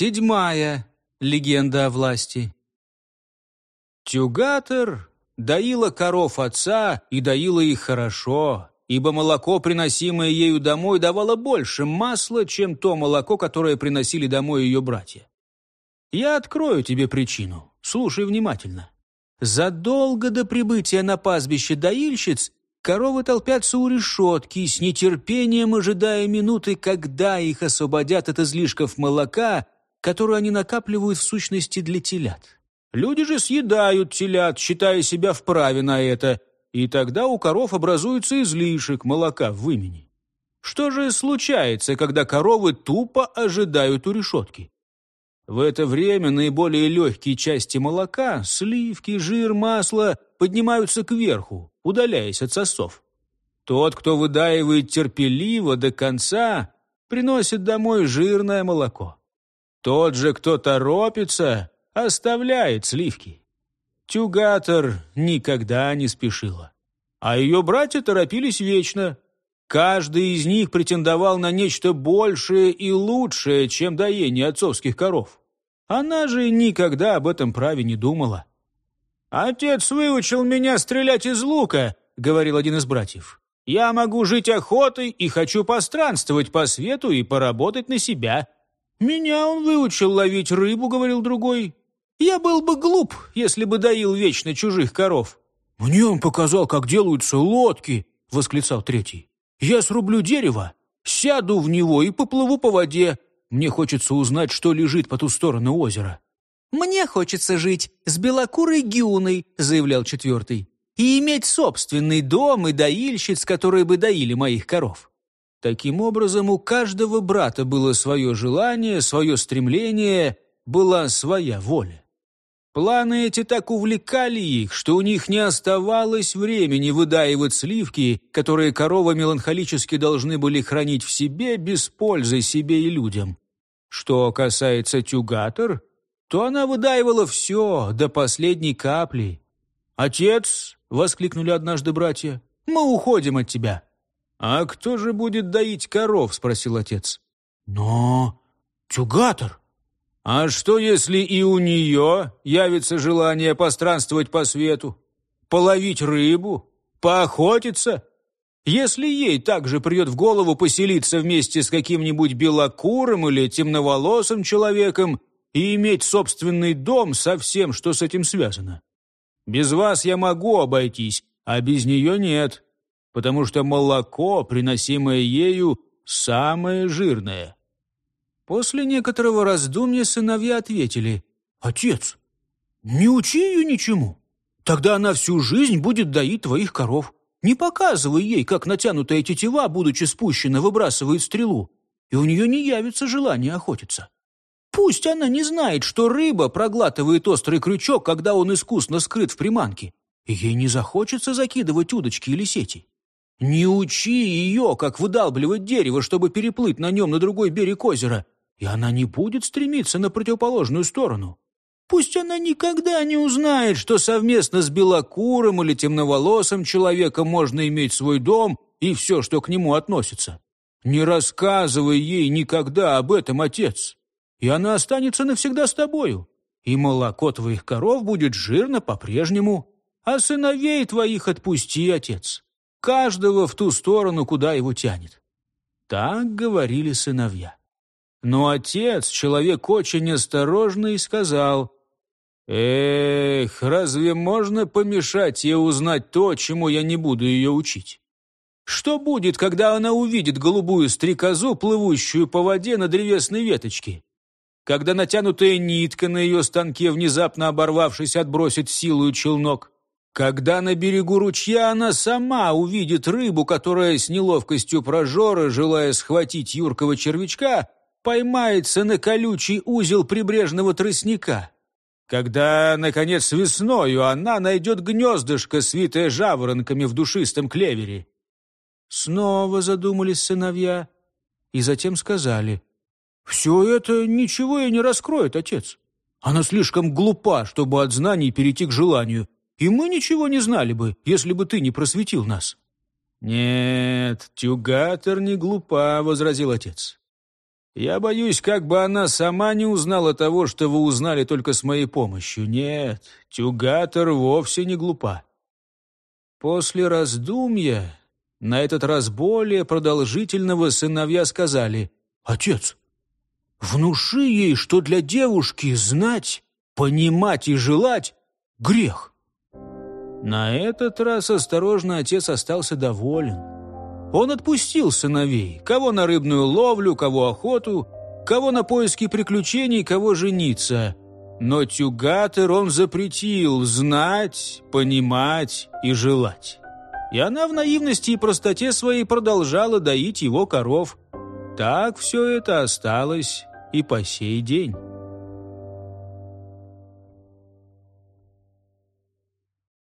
Седьмая легенда о власти. Тюгатор доила коров отца и доила их хорошо, ибо молоко, приносимое ею домой, давало больше масла, чем то молоко, которое приносили домой ее братья. Я открою тебе причину. Слушай внимательно. Задолго до прибытия на пастбище доильщиц коровы толпятся у решетки, с нетерпением ожидая минуты, когда их освободят от излишков молока, которую они накапливают в сущности для телят. Люди же съедают телят, считая себя вправе на это, и тогда у коров образуется излишек молока в вымени. Что же случается, когда коровы тупо ожидают у решетки? В это время наиболее легкие части молока, сливки, жир, масло, поднимаются кверху, удаляясь от сосов. Тот, кто выдаивает терпеливо до конца, приносит домой жирное молоко. Тот же, кто торопится, оставляет сливки. Тюгатор никогда не спешила. А ее братья торопились вечно. Каждый из них претендовал на нечто большее и лучшее, чем доение отцовских коров. Она же никогда об этом праве не думала. «Отец выучил меня стрелять из лука», — говорил один из братьев. «Я могу жить охотой и хочу постранствовать по свету и поработать на себя». «Меня он выучил ловить рыбу», — говорил другой. «Я был бы глуп, если бы доил вечно чужих коров». «Мне он показал, как делаются лодки», — восклицал третий. «Я срублю дерево, сяду в него и поплыву по воде. Мне хочется узнать, что лежит по ту сторону озера». «Мне хочется жить с белокурой гюной», — заявлял четвертый, «и иметь собственный дом и доильщиц, которые бы доили моих коров». Таким образом, у каждого брата было свое желание, свое стремление, была своя воля. Планы эти так увлекали их, что у них не оставалось времени выдаивать сливки, которые коровы меланхолически должны были хранить в себе без пользы себе и людям. Что касается тюгатор, то она выдаивала все до последней капли. «Отец!» — воскликнули однажды братья. «Мы уходим от тебя!» «А кто же будет доить коров?» — спросил отец. «Но тюгатор!» А что, если и у нее явится желание постранствовать по свету, половить рыбу, поохотиться? Если ей также придет в голову поселиться вместе с каким-нибудь белокурым или темноволосым человеком и иметь собственный дом со всем, что с этим связано. Без вас я могу обойтись, а без нее нет, потому что молоко, приносимое ею, самое жирное. После некоторого раздумья сыновья ответили, «Отец, не учи ее ничему. Тогда она всю жизнь будет доить твоих коров. Не показывай ей, как натянутая тетива, будучи спущена, выбрасывает стрелу, и у нее не явится желание охотиться. Пусть она не знает, что рыба проглатывает острый крючок, когда он искусно скрыт в приманке, ей не захочется закидывать удочки или сети. Не учи ее, как выдалбливать дерево, чтобы переплыть на нем на другой берег озера, и она не будет стремиться на противоположную сторону. Пусть она никогда не узнает, что совместно с белокурым или темноволосым человеком можно иметь свой дом и все, что к нему относится. Не рассказывай ей никогда об этом, отец, и она останется навсегда с тобою, и молоко твоих коров будет жирно по-прежнему, а сыновей твоих отпусти, отец, каждого в ту сторону, куда его тянет. Так говорили сыновья. Но отец, человек очень осторожный, сказал, «Эх, разве можно помешать ей узнать то, чему я не буду ее учить? Что будет, когда она увидит голубую стрекозу, плывущую по воде на древесной веточке? Когда натянутая нитка на ее станке, внезапно оборвавшись, отбросит силу и челнок? Когда на берегу ручья она сама увидит рыбу, которая с неловкостью прожора, желая схватить юркого червячка, поймается на колючий узел прибрежного тростника. Когда, наконец, весною она найдет гнездышко, свитое жаворонками в душистом клевере. Снова задумались сыновья и затем сказали, «Все это ничего и не раскроет, отец. Она слишком глупа, чтобы от знаний перейти к желанию, и мы ничего не знали бы, если бы ты не просветил нас». «Нет, тюгатор не глупа», — возразил отец. Я боюсь, как бы она сама не узнала того, что вы узнали только с моей помощью. Нет, Тюгатор вовсе не глупа. После раздумья, на этот раз более продолжительного, сыновья сказали, «Отец, внуши ей, что для девушки знать, понимать и желать — грех». На этот раз осторожно отец остался доволен. Он отпустил сыновей, кого на рыбную ловлю, кого охоту, кого на поиски приключений, кого жениться. Но Тюгатер он запретил знать, понимать и желать. И она в наивности и простоте своей продолжала доить его коров. Так все это осталось и по сей день.